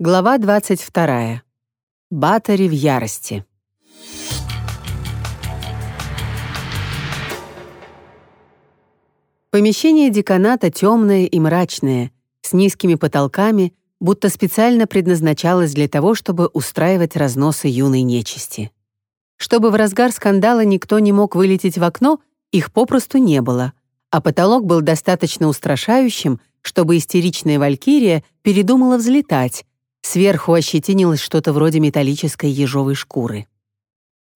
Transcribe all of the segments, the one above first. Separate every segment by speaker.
Speaker 1: Глава 22. Батари в ярости. Помещение деканата темное и мрачное, с низкими потолками, будто специально предназначалось для того, чтобы устраивать разносы юной нечисти. Чтобы в разгар скандала никто не мог вылететь в окно, их попросту не было, а потолок был достаточно устрашающим, чтобы истеричная валькирия передумала взлетать, Сверху ощетинилось что-то вроде металлической ежовой шкуры.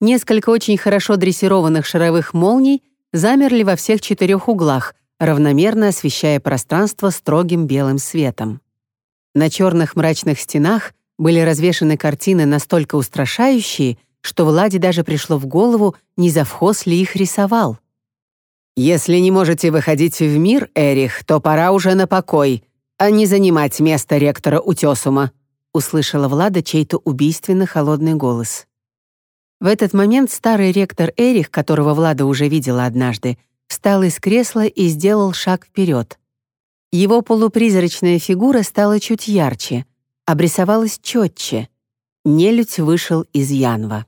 Speaker 1: Несколько очень хорошо дрессированных шаровых молний замерли во всех четырех углах, равномерно освещая пространство строгим белым светом. На черных мрачных стенах были развешаны картины настолько устрашающие, что Владе даже пришло в голову, не завхоз ли их рисовал. «Если не можете выходить в мир, Эрих, то пора уже на покой, а не занимать место ректора Утесума», услышала Влада чей-то убийственно холодный голос. В этот момент старый ректор Эрих, которого Влада уже видела однажды, встал из кресла и сделал шаг вперед. Его полупризрачная фигура стала чуть ярче, обрисовалась четче. Нелюдь вышел из Янва.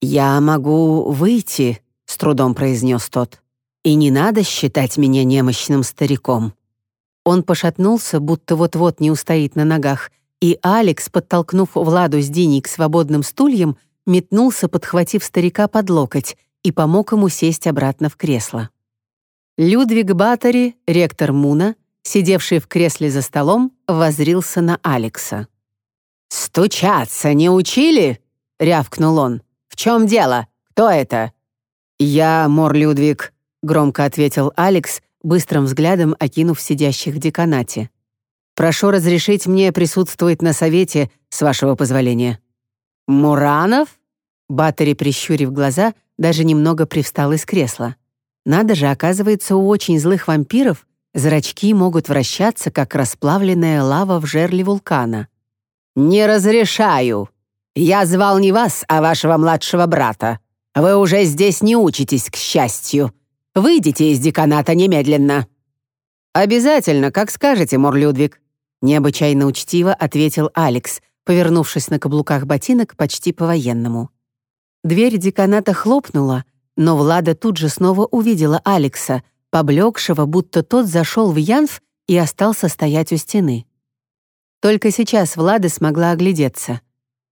Speaker 1: «Я могу выйти», — с трудом произнес тот. «И не надо считать меня немощным стариком». Он пошатнулся, будто вот-вот не устоит на ногах, и Алекс, подтолкнув Владу с Диней к свободным стульям, метнулся, подхватив старика под локоть, и помог ему сесть обратно в кресло. Людвиг Баттери, ректор Муна, сидевший в кресле за столом, возрился на Алекса. «Стучаться не учили?» — рявкнул он. «В чем дело? Кто это?» «Я Мор Людвиг», — громко ответил Алекс, быстрым взглядом окинув сидящих в деканате. Прошу разрешить мне присутствовать на совете, с вашего позволения». «Муранов?» Баттери, прищурив глаза, даже немного привстал из кресла. Надо же, оказывается, у очень злых вампиров зрачки могут вращаться, как расплавленная лава в жерле вулкана. «Не разрешаю. Я звал не вас, а вашего младшего брата. Вы уже здесь не учитесь, к счастью. Выйдите из деканата немедленно». «Обязательно, как скажете, Мор Людвиг», Необычайно учтиво ответил Алекс, повернувшись на каблуках ботинок почти по-военному. Дверь деканата хлопнула, но Влада тут же снова увидела Алекса, поблекшего, будто тот зашел в Янф и остался стоять у стены. Только сейчас Влада смогла оглядеться.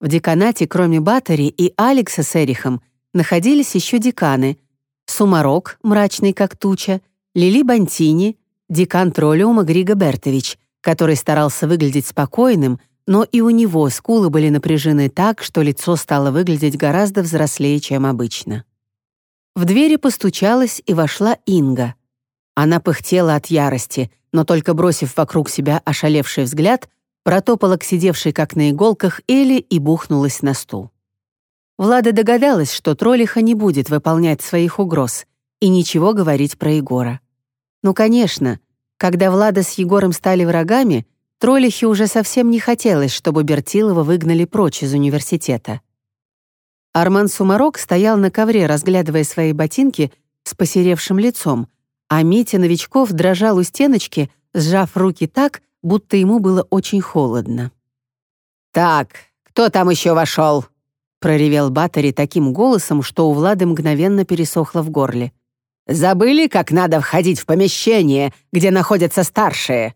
Speaker 1: В деканате, кроме Баттери и Алекса с Эрихом, находились еще деканы — Сумарок, мрачный как туча, Лили Бантини, декан Троллиума Григо Бертович, который старался выглядеть спокойным, но и у него скулы были напряжены так, что лицо стало выглядеть гораздо взрослее, чем обычно. В двери постучалась и вошла Инга. Она пыхтела от ярости, но только бросив вокруг себя ошалевший взгляд, протопала к сидевшей как на иголках Эли и бухнулась на стул. Влада догадалась, что троллиха не будет выполнять своих угроз и ничего говорить про Егора. Ну, конечно, когда Влада с Егором стали врагами, Троллихе уже совсем не хотелось, чтобы Бертилова выгнали прочь из университета. Арман Сумарок стоял на ковре, разглядывая свои ботинки с посеревшим лицом, а Митя Новичков дрожал у стеночки, сжав руки так, будто ему было очень холодно. «Так, кто там еще вошел?» — проревел Баттери таким голосом, что у Влады мгновенно пересохло в горле. Забыли, как надо входить в помещение, где находятся старшие?»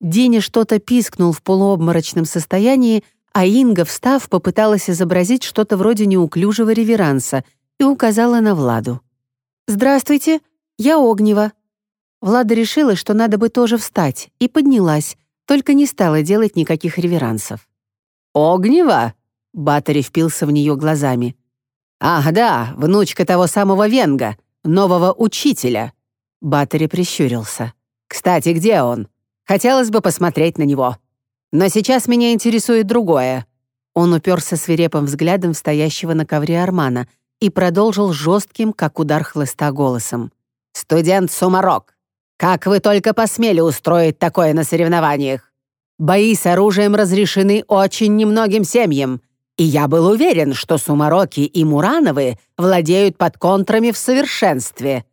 Speaker 1: Диня что-то пискнул в полуобморочном состоянии, а Инга, встав, попыталась изобразить что-то вроде неуклюжего реверанса и указала на Владу. «Здравствуйте, я Огнева». Влада решила, что надо бы тоже встать, и поднялась, только не стала делать никаких реверансов. «Огнева?» — Батари впился в нее глазами. «Ах да, внучка того самого Венга нового учителя». Баттери прищурился. «Кстати, где он? Хотелось бы посмотреть на него. Но сейчас меня интересует другое». Он уперся свирепым взглядом стоящего на ковре Армана и продолжил жестким, как удар хлыста, голосом. «Студент Сумарок, как вы только посмели устроить такое на соревнованиях? Бои с оружием разрешены очень немногим семьям, и я был уверен, что Сумароки и Мурановы владеют подконтрами в совершенстве.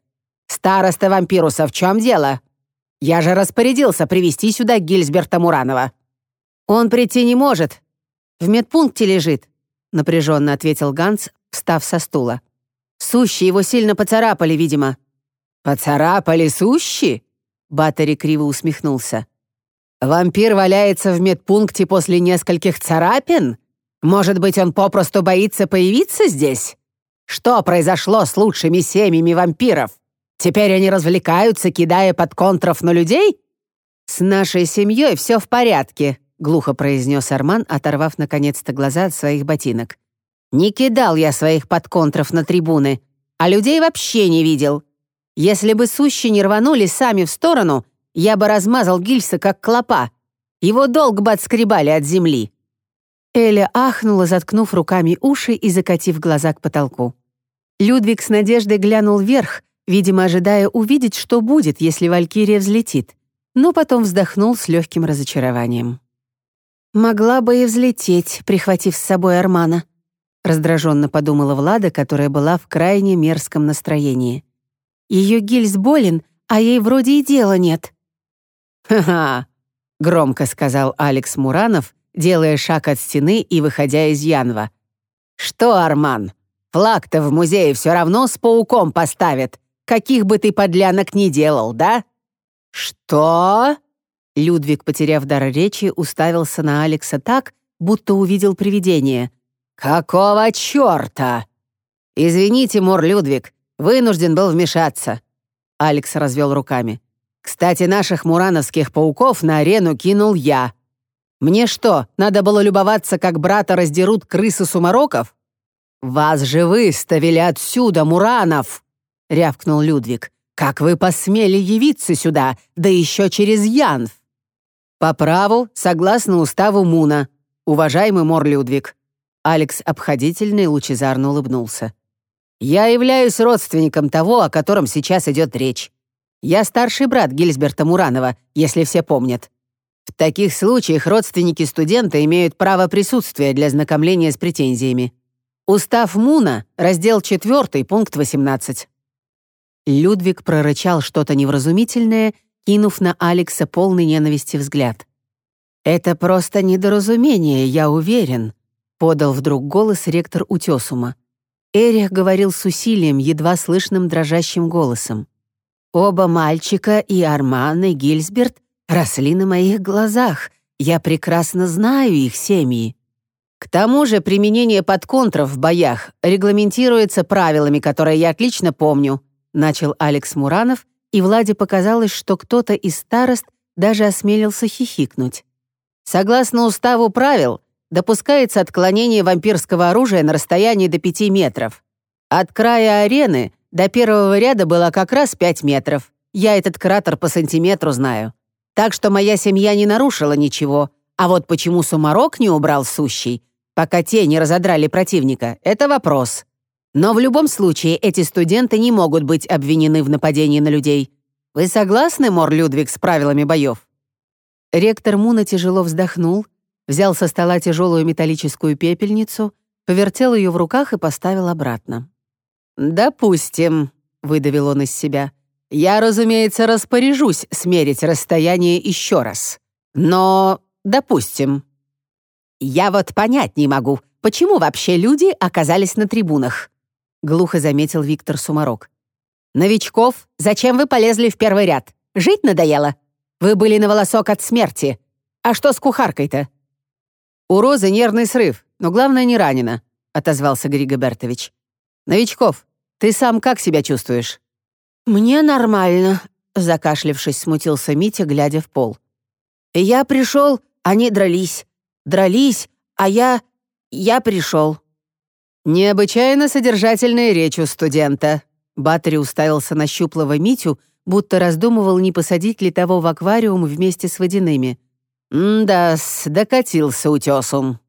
Speaker 1: Староста вампируса, в чем дело? Я же распорядился привести сюда Гильсберта Муранова». «Он прийти не может. В медпункте лежит», — напряженно ответил Ганс, встав со стула. «Сущи его сильно поцарапали, видимо».
Speaker 2: «Поцарапали сущи?» Баттери криво усмехнулся. «Вампир валяется в медпункте после нескольких царапин? Может быть, он попросту боится появиться здесь? Что произошло с лучшими семьями вампиров? Теперь они развлекаются, кидая под контров на людей?»
Speaker 1: «С нашей семьей все в порядке», — глухо произнес Арман, оторвав наконец-то глаза от своих ботинок. «Не кидал я своих подконтров на трибуны, а людей вообще не видел. Если бы сущи не рванули сами в сторону, я бы размазал Гильса как клопа. Его долг бы отскребали от земли». Эля ахнула, заткнув руками уши и закатив глаза к потолку. Людвиг с надеждой глянул вверх, видимо, ожидая увидеть, что будет, если Валькирия взлетит, но потом вздохнул с легким разочарованием. «Могла бы и взлететь, прихватив с собой Армана», раздраженно подумала Влада, которая была в крайне мерзком настроении. Ее гильз болен, а ей вроде и дела нет».
Speaker 2: «Ха-ха», — громко сказал Алекс Муранов, делая шаг от стены и выходя из Янва. «Что, Арман, флаг-то в музее все равно с пауком поставят, каких бы ты подлянок ни делал, да?» «Что?» Людвиг, потеряв дар речи, уставился на Алекса так, будто увидел привидение. «Какого черта?» «Извините, Мор Людвиг, Вынужден был вмешаться». Алекс развел руками. «Кстати, наших мурановских пауков на арену кинул я. Мне что, надо было любоваться, как брата раздерут крысы сумароков? Вас же выставили отсюда, Муранов!» — рявкнул Людвиг. «Как вы посмели явиться сюда, да еще через Янв?» «По праву, согласно уставу Муна, уважаемый Мор Людвиг». Алекс обходительно и лучезарно улыбнулся. Я являюсь родственником того, о котором сейчас идет речь. Я старший брат Гильсберта Муранова, если все помнят. В таких случаях родственники студента имеют право присутствия для знакомления с претензиями. Устав Муна, раздел 4, пункт 18. Людвиг прорычал что-то невразумительное, кинув на Алекса полный ненависти взгляд. «Это просто недоразумение, я уверен», — подал вдруг голос ректор Утесума. Эрих говорил с усилием, едва слышным дрожащим голосом. «Оба мальчика, и Арман, и Гильсберт, росли на моих глазах. Я прекрасно знаю их семьи. К тому же применение подконтров в боях регламентируется правилами, которые я отлично помню», начал Алекс Муранов, и Владе показалось, что кто-то из старост даже осмелился хихикнуть. Согласно уставу правил, допускается отклонение вампирского оружия на расстоянии до 5 метров. От края арены до первого ряда было как раз 5 метров. Я этот кратер по сантиметру знаю. Так что моя семья не нарушила ничего. А вот почему Сумарок не убрал сущий, пока те не разодрали противника, это вопрос. Но в любом случае эти студенты не могут быть обвинены в нападении на людей. Вы согласны, Мор Людвиг, с правилами боев? Ректор Муна тяжело вздохнул, взял со стола тяжелую металлическую пепельницу, повертел ее в руках и поставил обратно. «Допустим», — выдавил он из себя. «Я, разумеется, распоряжусь смерить расстояние еще раз. Но, допустим». «Я вот понять не могу, почему вообще люди оказались на трибунах?» — глухо заметил Виктор Сумарок. «Новичков, зачем вы полезли в первый ряд? Жить надоело? Вы были на волосок от смерти. А что с кухаркой-то? «У Розы нервный срыв, но главное, не ранена», — отозвался Григо Бертович. «Новичков, ты сам как себя чувствуешь?»
Speaker 1: «Мне нормально», — закашлившись, смутился Митя, глядя в пол. «Я пришел, они дрались. Дрались, а я... я пришел».
Speaker 2: «Необычайно содержательная речь у студента», — Баттери уставился на щуплого Митю, будто раздумывал, не посадить ли того в аквариум вместе с водяными. «Да-с, докатился утесом».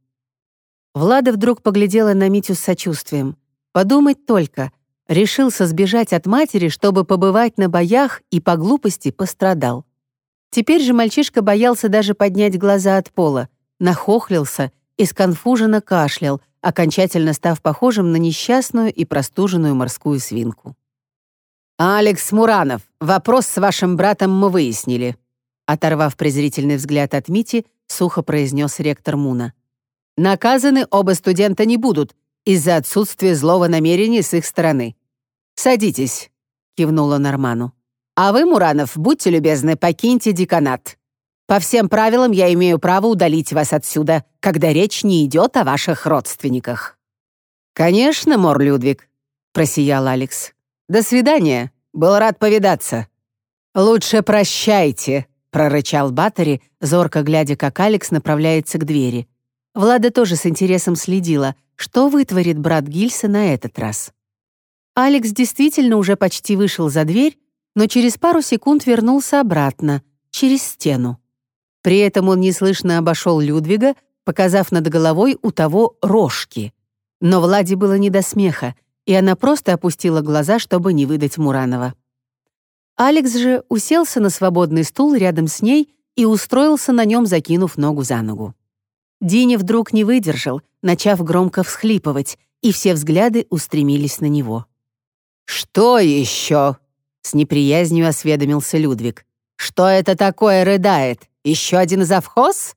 Speaker 2: Влада вдруг поглядела на Митю с сочувствием. Подумать только, решился сбежать от матери, чтобы побывать на боях и по глупости пострадал. Теперь же мальчишка боялся даже поднять глаза от пола, нахохлился и сконфуженно кашлял, окончательно став похожим на несчастную и простуженную морскую свинку. «Алекс Муранов, вопрос с вашим братом мы выяснили», Оторвав презрительный взгляд от Мити,
Speaker 1: сухо произнес ректор Муна. «Наказаны оба студента не будут из-за отсутствия злого намерения с их стороны. Садитесь», — кивнула Норману. «А вы, Муранов, будьте любезны, покиньте деканат. По всем правилам я имею право удалить вас отсюда, когда речь не идет о ваших родственниках». «Конечно, Мор Людвиг», — просиял Алекс. «До свидания. Был рад повидаться». «Лучше прощайте», — прорычал Баттери, зорко глядя, как Алекс направляется к двери. Влада тоже с интересом следила, что вытворит брат Гильса на этот раз. Алекс действительно уже почти вышел за дверь, но через пару секунд вернулся обратно, через стену. При этом он неслышно обошел Людвига, показав над головой у того рожки. Но Владе было не до смеха, и она просто опустила глаза, чтобы не выдать Муранова. Алекс же уселся на свободный стул рядом с ней и устроился на нем, закинув ногу за ногу. Диня вдруг не выдержал, начав громко всхлипывать, и все взгляды устремились на него. «Что еще?» — с неприязнью осведомился Людвиг. «Что это такое рыдает? Еще один завхоз?»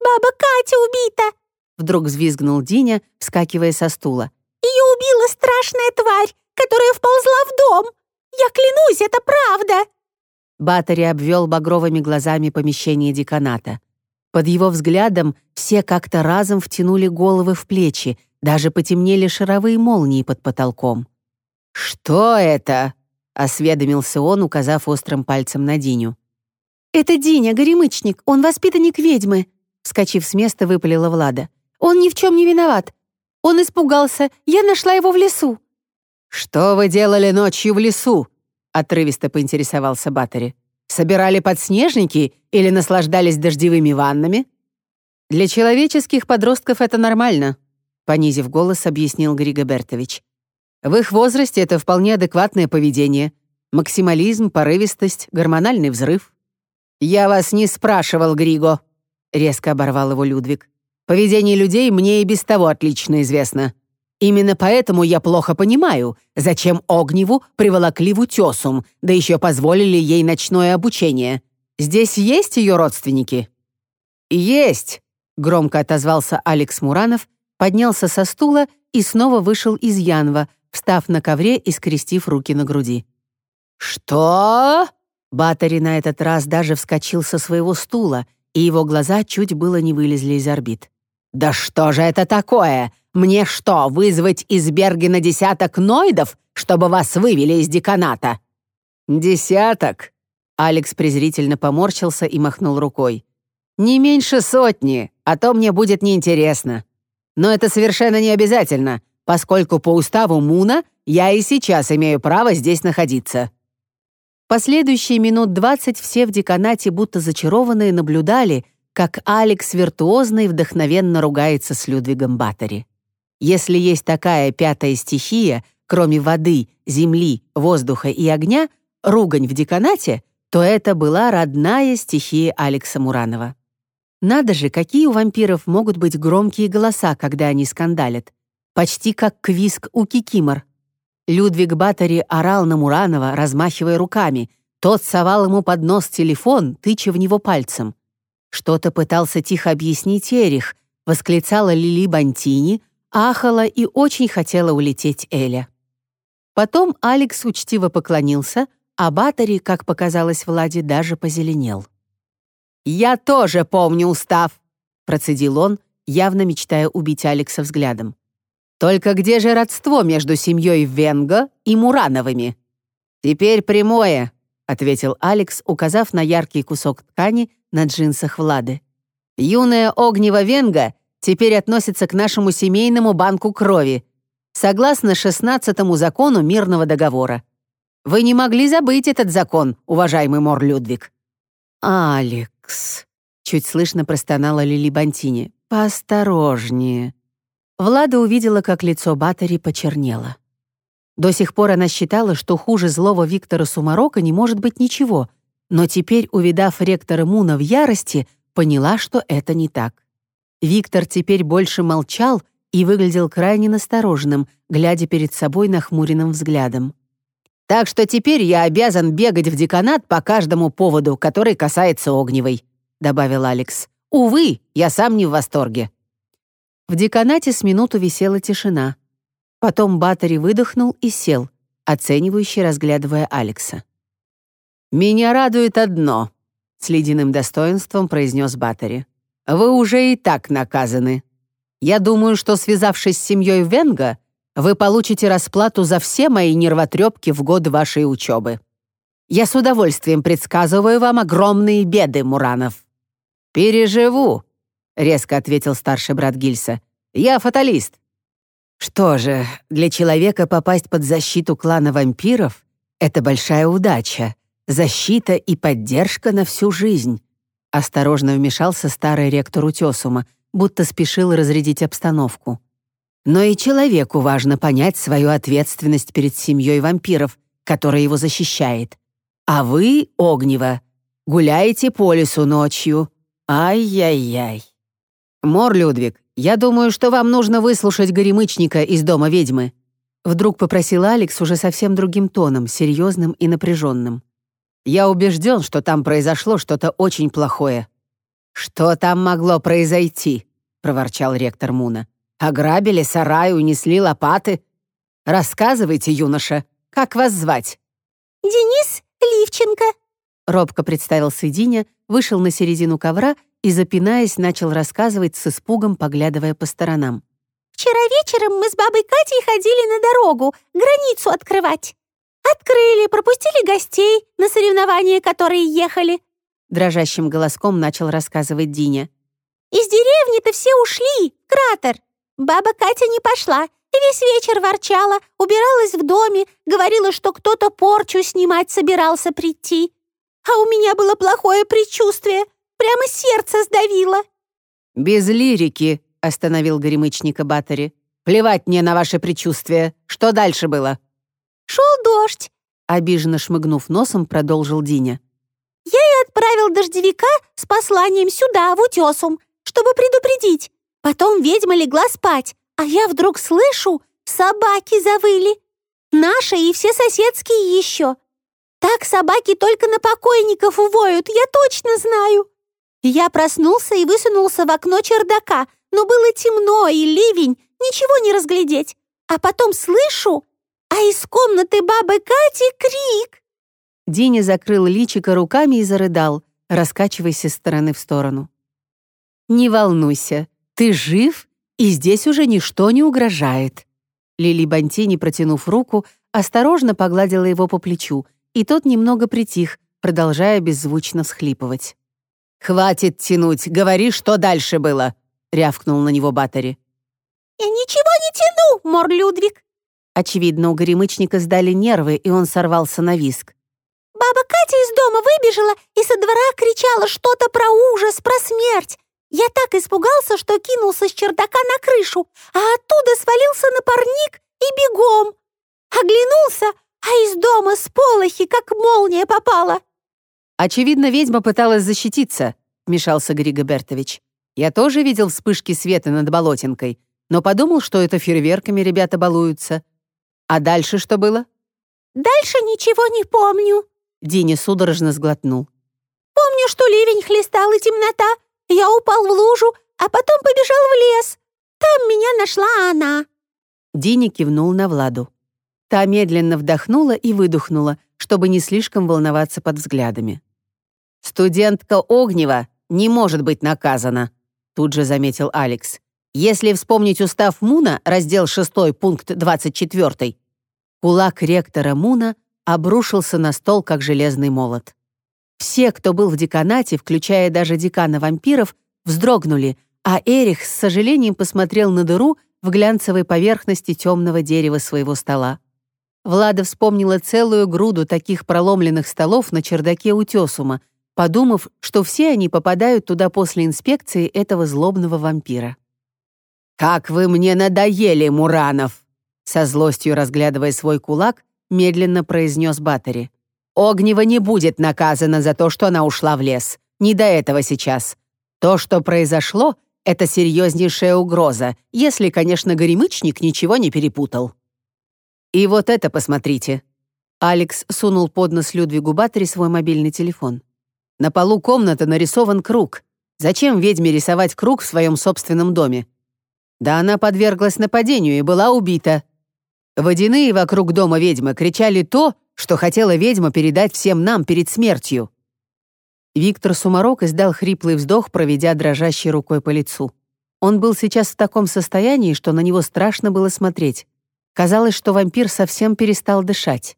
Speaker 3: «Баба Катя убита!»
Speaker 1: — вдруг взвизгнул Диня, вскакивая со стула.
Speaker 3: «Ее убила страшная тварь, которая вползла в дом. Я клянусь, это правда!»
Speaker 1: Баттери обвел багровыми глазами помещение деканата. Под его взглядом все как-то разом втянули головы в плечи, даже потемнели шаровые молнии под потолком. «Что это?» — осведомился он, указав острым пальцем на Диню.
Speaker 3: «Это Диня, горемычник, он воспитанник ведьмы», — вскочив с места, выпалила Влада. «Он ни в чем не виноват. Он испугался, я нашла его в лесу».
Speaker 1: «Что вы делали ночью в лесу?» — отрывисто поинтересовался Баттери. «Собирали подснежники или наслаждались дождевыми ваннами?» «Для человеческих подростков это нормально», — понизив голос, объяснил Григо Бертович. «В их возрасте это вполне адекватное поведение. Максимализм, порывистость, гормональный взрыв». «Я вас не спрашивал, Григо», — резко оборвал его Людвиг. «Поведение людей мне и без того отлично известно. Именно поэтому я плохо понимаю, зачем Огневу приволокли в утесум, да еще позволили ей ночное обучение. Здесь есть ее родственники?» «Есть!» — громко отозвался Алекс Муранов, поднялся со стула и снова вышел из Янва, встав на ковре и скрестив руки на груди. «Что?» Батари на этот раз даже вскочил со своего стула, и его глаза чуть было не вылезли из орбит. «Да что же это такое? Мне что, вызвать из Бергена десяток ноидов, чтобы вас вывели из деканата?» «Десяток?» Алекс презрительно поморщился и махнул рукой. «Не меньше сотни, а то мне будет неинтересно. Но это совершенно не обязательно, поскольку по уставу Муна я и сейчас имею право здесь находиться». Последующие минут двадцать все в деканате будто зачарованные наблюдали, как Алекс виртуозно и вдохновенно ругается с Людвигом Баттери. Если есть такая пятая стихия, кроме воды, земли, воздуха и огня, ругань в деканате, то это была родная стихия Алекса Муранова. Надо же, какие у вампиров могут быть громкие голоса, когда они скандалят. Почти как квиск у кикимор. Людвиг Баттери орал на Муранова, размахивая руками. Тот совал ему под нос телефон, тыча в него пальцем. Что-то пытался тихо объяснить Эрих, восклицала Лили Бантини, ахала и очень хотела улететь Эля. Потом Алекс учтиво поклонился, а Баттери, как показалось Владе, даже позеленел. «Я тоже помню устав», — процедил он, явно мечтая убить Алекса взглядом. Только где же родство между семьей Венга и Мурановыми? Теперь прямое, ответил Алекс, указав на яркий кусок ткани на джинсах Влады. Юная Огнева Венга теперь относится к нашему семейному банку крови, согласно шестнадцатому закону мирного договора. Вы не могли забыть этот закон, уважаемый Мор Людвиг. Алекс, чуть слышно простонала Лили Бантини. Поосторожнее. Влада увидела, как лицо Баттери почернело. До сих пор она считала, что хуже злого Виктора Сумарока не может быть ничего, но теперь, увидав ректора Муна в ярости, поняла, что это не так. Виктор теперь больше молчал и выглядел крайне настороженным, глядя перед собой нахмуренным взглядом. «Так что теперь я обязан бегать в деканат по каждому поводу, который касается Огневой», добавил Алекс.
Speaker 2: Увы, я сам не в восторге».
Speaker 1: В деканате с минуту висела тишина. Потом Баттери выдохнул и сел, оценивающе разглядывая Алекса.
Speaker 2: «Меня радует одно», — с ледяным достоинством произнес Баттери. «Вы уже и так наказаны. Я думаю, что, связавшись с семьей Венга, вы получите расплату за все мои нервотрепки в годы вашей учебы. Я с удовольствием предсказываю вам огромные беды, Муранов». «Переживу», — резко ответил старший брат Гильса. «Я фаталист». «Что же, для человека попасть под защиту клана вампиров — это большая удача, защита и поддержка на всю жизнь», — осторожно вмешался старый ректор Утесума, будто спешил разрядить обстановку. «Но и человеку важно понять свою ответственность перед семьей вампиров, которая его защищает. А вы, Огнева, гуляете по лесу ночью. Ай-яй-яй. Мор Людвиг, я думаю, что вам нужно выслушать горемычника из дома ведьмы. Вдруг попросил Алекс уже совсем другим тоном, серьезным и напряженным. Я убежден, что там произошло что-то очень плохое. Что там могло произойти? проворчал ректор Муна. Ограбили сарай, унесли лопаты. Рассказывайте, юноша, как вас звать?
Speaker 3: Денис Ливченко!»
Speaker 1: Робко представился Диня, вышел на середину ковра и, запинаясь, начал рассказывать с испугом, поглядывая по сторонам.
Speaker 3: «Вчера вечером мы с бабой Катей ходили на дорогу, границу открывать. Открыли, пропустили гостей на соревнования, которые ехали».
Speaker 1: Дрожащим голоском начал рассказывать Диня.
Speaker 3: «Из деревни-то все ушли, кратер. Баба Катя не пошла, Весь вечер ворчала, убиралась в доме, говорила, что кто-то порчу снимать собирался прийти. А у меня было плохое предчувствие, прямо сердце сдавило.
Speaker 2: «Без лирики», — остановил горемычника Баттери. «Плевать мне на ваши предчувствия. Что дальше было?»
Speaker 3: «Шел дождь», —
Speaker 1: обиженно шмыгнув носом, продолжил Диня.
Speaker 3: «Я и отправил дождевика с посланием сюда, в утесум, чтобы предупредить. Потом ведьма легла спать, а я вдруг слышу, собаки завыли. Наши и все соседские еще. Так собаки только на покойников воют, я точно знаю. Я проснулся и высунулся в окно чердака, но было темно и ливень, ничего не разглядеть. А потом слышу, а из комнаты бабы Кати крик.
Speaker 1: Диня закрыл личико руками и зарыдал, раскачиваясь из стороны в сторону. «Не волнуйся, ты жив и здесь уже ничто не угрожает». Лили Бантини, протянув руку, осторожно погладила его по плечу, и тот немного притих, продолжая беззвучно всхлипывать.
Speaker 2: «Хватит тянуть, говори, что дальше было!» — рявкнул на него Баттери.
Speaker 3: «Я ничего не тяну, Мор Людвиг!»
Speaker 1: Очевидно, у горемычника сдали нервы, и он сорвался на виск.
Speaker 3: «Баба Катя из дома выбежала и со двора кричала что-то про ужас, про смерть. Я так испугался, что кинулся с чердака на крышу, а оттуда свалился на парник и бегом. Оглянулся, а из дома с полохи, как молния попала.
Speaker 2: «Очевидно, ведьма пыталась защититься», — вмешался Григо Бертович. «Я тоже видел вспышки света над болотинкой, но подумал, что это фейерверками ребята балуются. А дальше что было?»
Speaker 3: «Дальше ничего не помню», —
Speaker 1: Диня судорожно сглотнул.
Speaker 3: «Помню, что ливень хлестал и темнота, я упал в лужу, а потом побежал в лес. Там меня нашла она».
Speaker 1: Дини кивнул на Владу. Та медленно вдохнула и выдохнула, чтобы не слишком волноваться под взглядами.
Speaker 2: «Студентка Огнева не может быть наказана», тут же заметил Алекс. «Если вспомнить устав Муна, раздел 6, пункт 24».
Speaker 1: Кулак ректора Муна обрушился на стол, как железный молот. Все, кто был в деканате, включая даже декана вампиров, вздрогнули, а Эрих с сожалением посмотрел на дыру в глянцевой поверхности темного дерева своего стола. Влада вспомнила целую груду таких проломленных столов на чердаке утесума, подумав, что все они попадают туда после инспекции этого злобного вампира.
Speaker 2: «Как вы мне надоели, Муранов!» Со злостью разглядывая свой кулак, медленно произнес Баттери. Огнева не будет наказана за то, что она ушла в лес. Не до этого сейчас. То, что произошло, это серьезнейшая угроза, если, конечно, горемычник ничего не перепутал. И вот это посмотрите. Алекс сунул под нос Людвигу Баттери свой мобильный телефон. На полу комнаты нарисован круг.
Speaker 1: Зачем ведьме рисовать круг в своем собственном доме? Да она подверглась нападению и была убита. Водяные вокруг дома ведьмы кричали то, что хотела ведьма передать всем нам перед смертью. Виктор Сумарок издал хриплый вздох, проведя дрожащей рукой по лицу. Он был сейчас в таком состоянии, что на него страшно было смотреть. Казалось, что вампир совсем перестал дышать.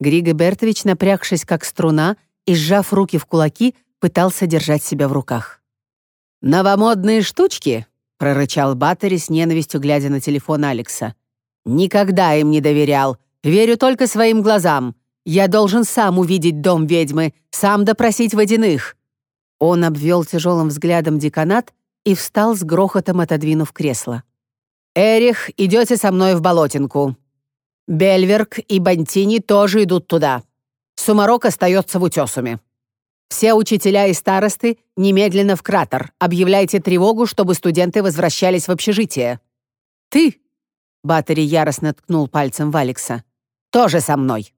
Speaker 1: Григо Бертович, напрягшись как струна и сжав руки в кулаки, пытался держать себя в руках. «Новомодные штучки?» — прорычал Баттери с ненавистью, глядя на телефон Алекса. «Никогда им не доверял. Верю только своим глазам. Я должен сам увидеть дом ведьмы, сам допросить водяных». Он обвел тяжелым взглядом деканат и встал с грохотом, отодвинув кресло. «Эрих, идете со мной в Болотинку. Бельверк и Бантини тоже идут туда. Сумарок остается в утесуме. Все учителя и старосты немедленно в кратер. Объявляйте тревогу, чтобы студенты возвращались в общежитие. Ты, Баттери яростно ткнул пальцем в Алекса, тоже со мной.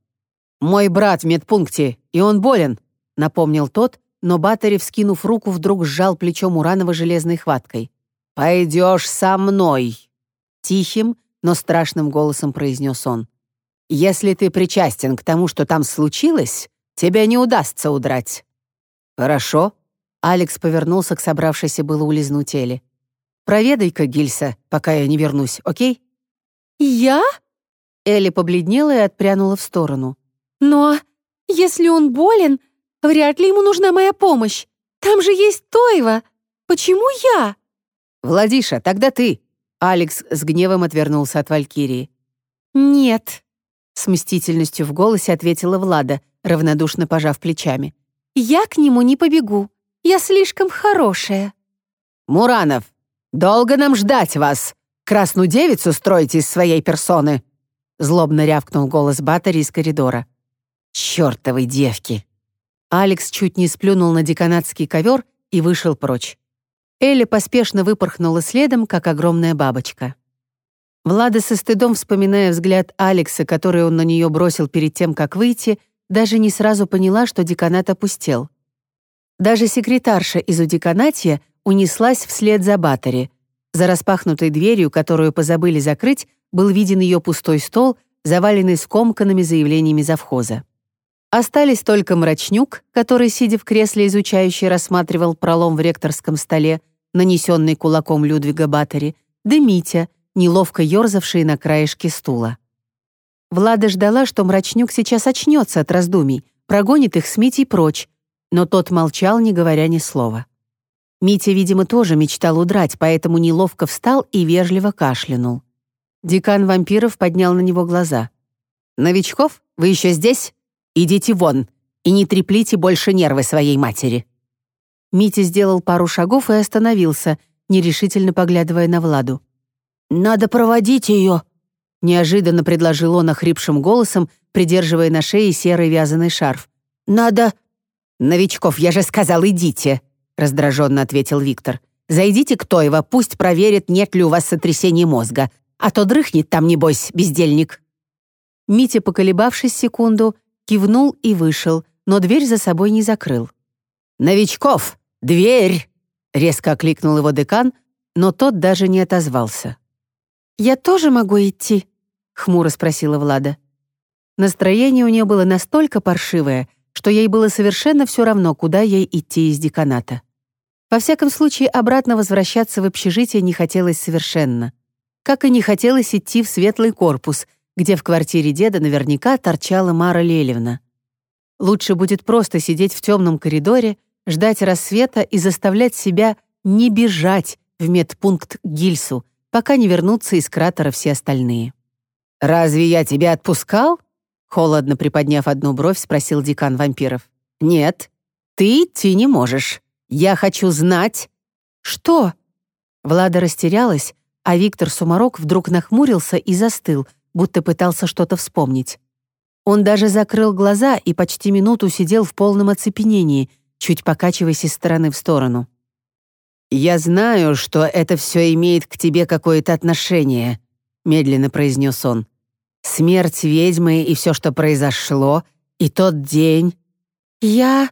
Speaker 1: Мой брат в медпункте, и он болен, напомнил тот, но Баттери, вскинув руку, вдруг сжал плечо Муранова железной хваткой. «Пойдешь со мной!» Тихим, но страшным голосом произнес он. «Если ты причастен к тому, что там случилось, тебе не удастся удрать». «Хорошо». Алекс повернулся к собравшейся было улизнуть Элли. «Проведай-ка Гильса, пока я не вернусь, окей?»
Speaker 3: «Я?»
Speaker 1: Элли побледнела и отпрянула в сторону.
Speaker 3: «Но если он болен, вряд ли ему нужна моя помощь. Там же есть Тойва. Почему я?»
Speaker 1: «Владиша, тогда ты». Алекс с гневом отвернулся от Валькирии.
Speaker 3: «Нет», —
Speaker 1: с мстительностью в голосе ответила Влада, равнодушно пожав плечами.
Speaker 3: Я к нему не побегу. Я слишком хорошая».
Speaker 1: «Муранов, долго нам ждать вас? Красную девицу строите из своей персоны?» Злобно рявкнул голос Баттери из коридора. «Чёртовы девки!» Алекс чуть не сплюнул на деканатский ковер и вышел прочь. Элли поспешно выпорхнула следом, как огромная бабочка. Влада со стыдом, вспоминая взгляд Алекса, который он на нее бросил перед тем, как выйти, даже не сразу поняла, что деканат опустел. Даже секретарша из удеканатия унеслась вслед за Баттери. За распахнутой дверью, которую позабыли закрыть, был виден ее пустой стол, заваленный скомканными заявлениями завхоза. Остались только мрачнюк, который, сидя в кресле изучающий, рассматривал пролом в ректорском столе, нанесенный кулаком Людвига Баттери, да Митя, неловко ерзавший на краешке стула. Влада ждала, что мрачнюк сейчас очнется от раздумий, прогонит их с Митей прочь, но тот молчал, не говоря ни слова. Митя, видимо, тоже мечтал удрать, поэтому неловко встал и вежливо кашлянул. Декан вампиров поднял на него глаза. «Новичков, вы еще здесь? Идите вон и не треплите больше нервы своей матери». Митя сделал пару шагов и остановился, нерешительно поглядывая на Владу.
Speaker 2: «Надо проводить ее»,
Speaker 1: Неожиданно предложил он охрипшим голосом, придерживая на шее серый вязаный шарф.
Speaker 2: «Надо...»
Speaker 1: «Новичков, я же сказал, идите!» раздраженно ответил Виктор. «Зайдите к Тоева, пусть проверит, нет ли у вас сотрясения мозга, а то дрыхнет там, небось, бездельник». Митя, поколебавшись секунду, кивнул и вышел, но дверь за собой не закрыл. «Новичков, дверь!» — резко окликнул его декан, но тот даже не отозвался.
Speaker 3: «Я тоже могу идти?» — хмуро спросила Влада.
Speaker 1: Настроение у нее было настолько паршивое, что ей было совершенно все равно, куда ей идти из деканата. Во всяком случае, обратно возвращаться в общежитие не хотелось совершенно. Как и не хотелось идти в светлый корпус, где в квартире деда наверняка торчала Мара Лелевна. Лучше будет просто сидеть в темном коридоре, ждать рассвета и заставлять себя не бежать в медпункт Гильсу, пока не вернутся из кратера все остальные. «Разве я тебя отпускал?» Холодно приподняв одну бровь, спросил декан вампиров. «Нет, ты идти не можешь. Я хочу знать...» «Что?» Влада растерялась, а Виктор Сумарок вдруг нахмурился и застыл, будто пытался что-то вспомнить. Он даже закрыл глаза и почти минуту сидел в полном оцепенении, чуть покачиваясь из стороны в сторону. «Я знаю, что это все имеет к тебе какое-то отношение», — медленно произнес он. «Смерть ведьмы и все, что произошло, и тот день».
Speaker 3: «Я...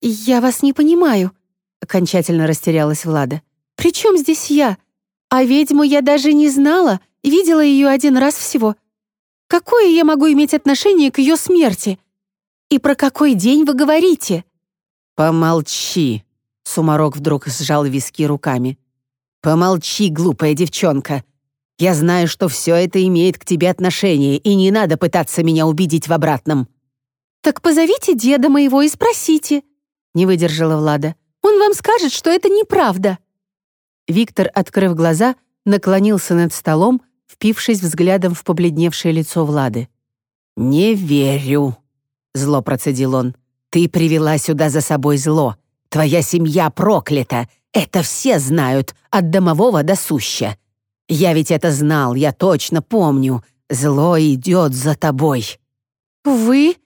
Speaker 3: я вас не понимаю.
Speaker 1: окончательно растерялась Влада. «При чем здесь я? А ведьму я даже не знала, видела ее один раз всего. Какое я могу иметь отношение к ее смерти? И про какой день вы говорите?»
Speaker 2: «Помолчи», — Сумарок вдруг сжал виски руками. «Помолчи, глупая девчонка. Я знаю, что все это имеет к тебе отношение, и не надо пытаться меня убедить в обратном».
Speaker 1: «Так позовите деда моего и спросите», — не выдержала Влада. «Он вам скажет, что это неправда». Виктор, открыв глаза, наклонился над столом, впившись взглядом в побледневшее лицо Влады.
Speaker 2: «Не верю», — зло процедил он. «Ты привела сюда за собой зло. Твоя семья проклята. Это все знают, от домового до суща. Я ведь это знал, я точно помню. Зло идет за тобой».
Speaker 1: «Вы?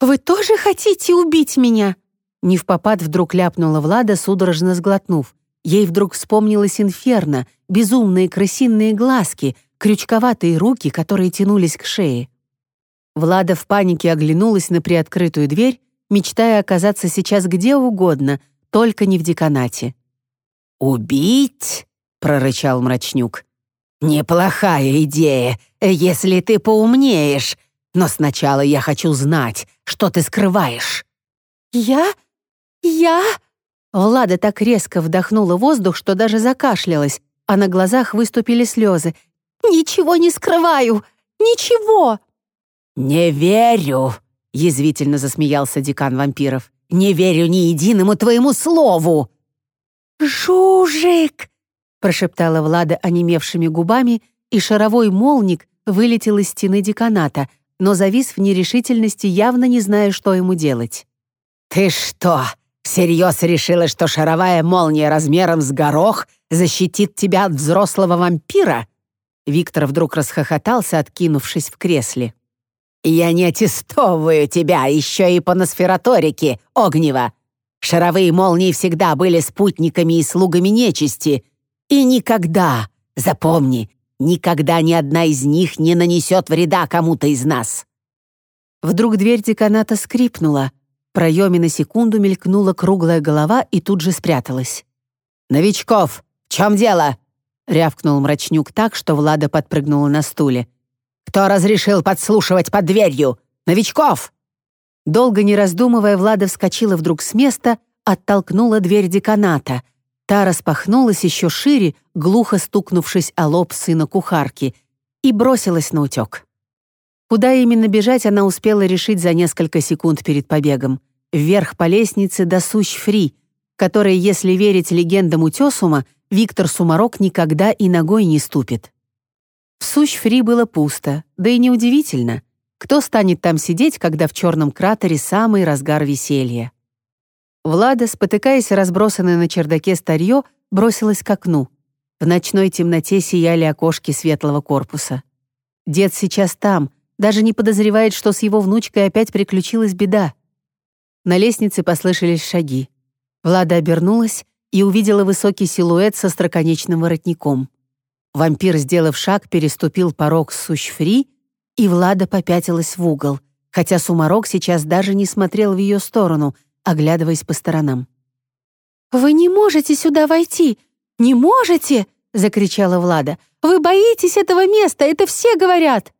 Speaker 1: Вы тоже хотите убить меня?» Не в попад вдруг ляпнула Влада, судорожно сглотнув. Ей вдруг вспомнилось инферно, безумные крысиные глазки, крючковатые руки, которые тянулись к шее. Влада в панике оглянулась на приоткрытую дверь, мечтая оказаться сейчас где угодно, только не в деканате.
Speaker 2: «Убить?» — прорычал мрачнюк. «Неплохая идея, если ты поумнеешь, но сначала я хочу знать, что ты скрываешь».
Speaker 1: «Я? Я?» Влада так резко вдохнула воздух, что даже закашлялась, а на глазах выступили слезы. «Ничего не скрываю! Ничего!»
Speaker 2: «Не верю!» — язвительно засмеялся декан вампиров. «Не верю ни единому твоему слову!»
Speaker 1: «Жужик!» — прошептала Влада онемевшими губами, и шаровой молник вылетел из стены деканата, но завис в нерешительности, явно не зная, что ему делать.
Speaker 2: «Ты что, всерьез решила, что шаровая молния размером с горох защитит тебя от взрослого вампира?» Виктор вдруг расхохотался, откинувшись в кресле. «Я не аттестовываю тебя еще и по носфераторике, Огнева. Шаровые молнии всегда были спутниками и слугами нечисти. И никогда, запомни, никогда ни одна из них не нанесет вреда кому-то из нас».
Speaker 1: Вдруг дверь деканата скрипнула. В проеме на секунду мелькнула круглая голова и тут же спряталась.
Speaker 2: «Новичков, в чем дело?» — рявкнул мрачнюк так, что Влада подпрыгнула на стуле. «Кто разрешил подслушивать под дверью? Новичков!»
Speaker 1: Долго не раздумывая, Влада вскочила вдруг с места, оттолкнула дверь деканата. Та распахнулась еще шире, глухо стукнувшись о лоб сына кухарки, и бросилась на утек. Куда именно бежать, она успела решить за несколько секунд перед побегом. Вверх по лестнице до Сущ-Фри, которой, если верить легендам Утесума, Виктор Сумарок никогда и ногой не ступит. В Сущ-Фри было пусто, да и неудивительно. Кто станет там сидеть, когда в черном кратере самый разгар веселья? Влада, спотыкаясь разбросанное на чердаке старье, бросилась к окну. В ночной темноте сияли окошки светлого корпуса. Дед сейчас там, даже не подозревает, что с его внучкой опять приключилась беда. На лестнице послышались шаги. Влада обернулась и увидела высокий силуэт со строконечным воротником. Вампир, сделав шаг, переступил порог Сущ-Фри и Влада попятилась в угол, хотя Сумарок сейчас даже не смотрел в ее сторону, оглядываясь по сторонам. «Вы не можете сюда войти! Не можете!» — закричала Влада. «Вы боитесь этого места, это все говорят!»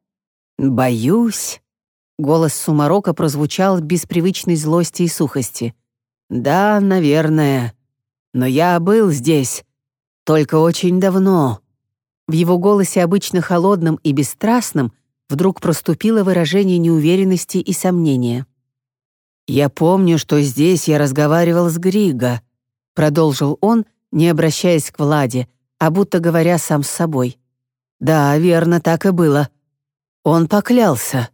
Speaker 2: «Боюсь!» — голос Сумарока прозвучал без привычной злости и сухости. «Да, наверное. Но я был здесь. Только очень давно». В его голосе, обычно холодном и бесстрастном, вдруг проступило выражение неуверенности и сомнения. «Я помню, что здесь я разговаривал с Григо», — продолжил он, не обращаясь к Владе, а будто говоря сам с собой. «Да, верно, так и было. Он поклялся».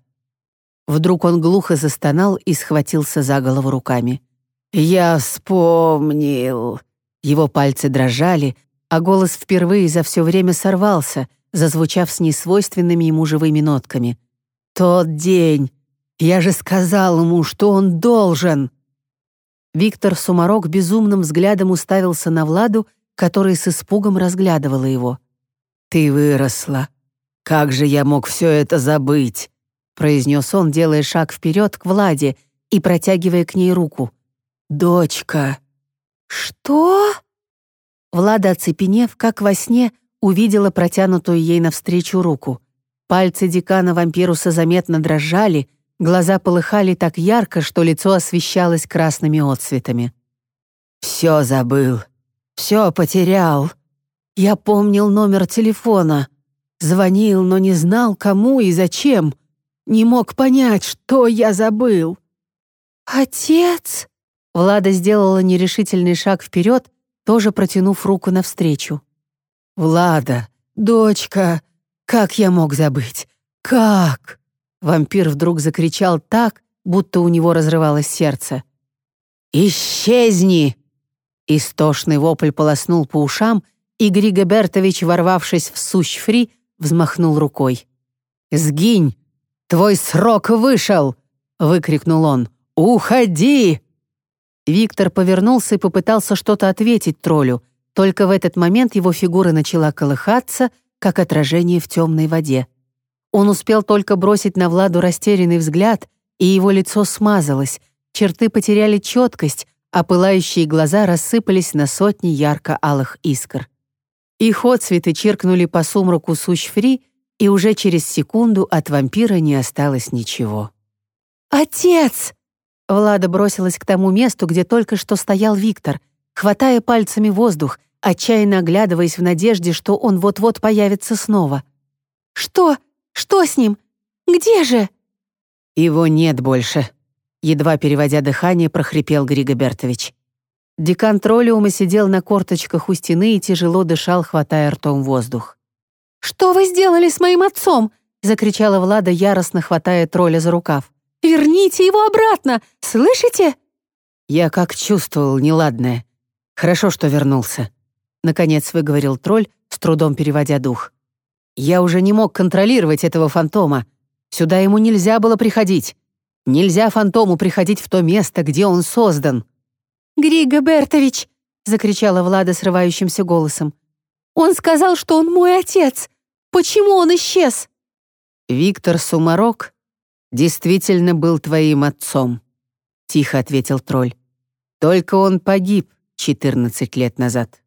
Speaker 2: Вдруг он глухо застонал и схватился за голову руками. «Я вспомнил». Его пальцы дрожали, а голос впервые за все время сорвался — зазвучав с несвойственными ему живыми нотками. «Тот день! Я же сказал ему, что он должен!» Виктор Сумарок безумным взглядом уставился на Владу, который с испугом разглядывала его. «Ты выросла. Как же я мог все это забыть?» произнес он, делая шаг вперед к Владе и протягивая к ней руку. «Дочка!»
Speaker 1: «Что?» Влада, оцепенев, как во сне, увидела протянутую ей навстречу руку. Пальцы декана вампируса заметно дрожали, глаза полыхали так ярко, что лицо освещалось красными отцветами. «Все забыл, все потерял. Я помнил номер телефона. Звонил, но не знал, кому и зачем. Не мог понять, что я забыл».
Speaker 3: «Отец?»
Speaker 1: Влада сделала нерешительный шаг вперед, тоже протянув руку навстречу. «Влада, дочка, как я мог забыть? Как?» Вампир вдруг закричал так, будто у него разрывалось сердце. «Исчезни!» Истошный вопль полоснул по ушам, и Григо Бертович, ворвавшись в сущ фри, взмахнул рукой. «Сгинь! Твой срок вышел!» — выкрикнул он. «Уходи!» Виктор повернулся и попытался что-то ответить троллю, только в этот момент его фигура начала колыхаться, как отражение в темной воде. Он успел только бросить на Владу растерянный взгляд, и его лицо смазалось, черты потеряли четкость, а пылающие глаза рассыпались на сотни ярко-алых искр. Их отцветы чиркнули по сумраку сущ-фри, и уже через секунду от вампира не осталось ничего.
Speaker 3: «Отец!»
Speaker 1: Влада бросилась к тому месту, где только что стоял Виктор, хватая пальцами воздух, отчаянно оглядываясь в надежде, что он вот-вот появится снова.
Speaker 3: «Что? Что с ним? Где же?»
Speaker 1: «Его нет больше», — едва переводя дыхание, прохрипел Григо Бертович. Декан Троллиума сидел на корточках у стены и тяжело дышал, хватая ртом воздух.
Speaker 3: «Что вы сделали с моим отцом?» — закричала Влада, яростно хватая тролля за рукав. «Верните его обратно! Слышите?»
Speaker 1: Я как чувствовал неладное. Хорошо, что вернулся. Наконец выговорил тролль, с трудом переводя дух. Я уже не мог контролировать этого фантома. Сюда ему нельзя было приходить. Нельзя фантому приходить в то место, где он создан.
Speaker 3: «Григо Бертович!» — закричала Влада срывающимся голосом. «Он сказал, что он мой отец! Почему он исчез?»
Speaker 1: Виктор Сумарок действительно был твоим отцом», — тихо ответил тролль. «Только он погиб 14 лет назад».